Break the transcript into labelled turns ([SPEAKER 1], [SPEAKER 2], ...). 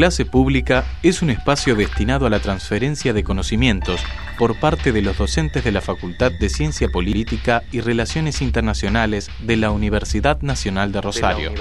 [SPEAKER 1] Clase Pública es un espacio destinado a la transferencia de conocimientos por parte de los docentes de la Facultad de Ciencia Política y Relaciones Internacionales de la Universidad Nacional de Rosario.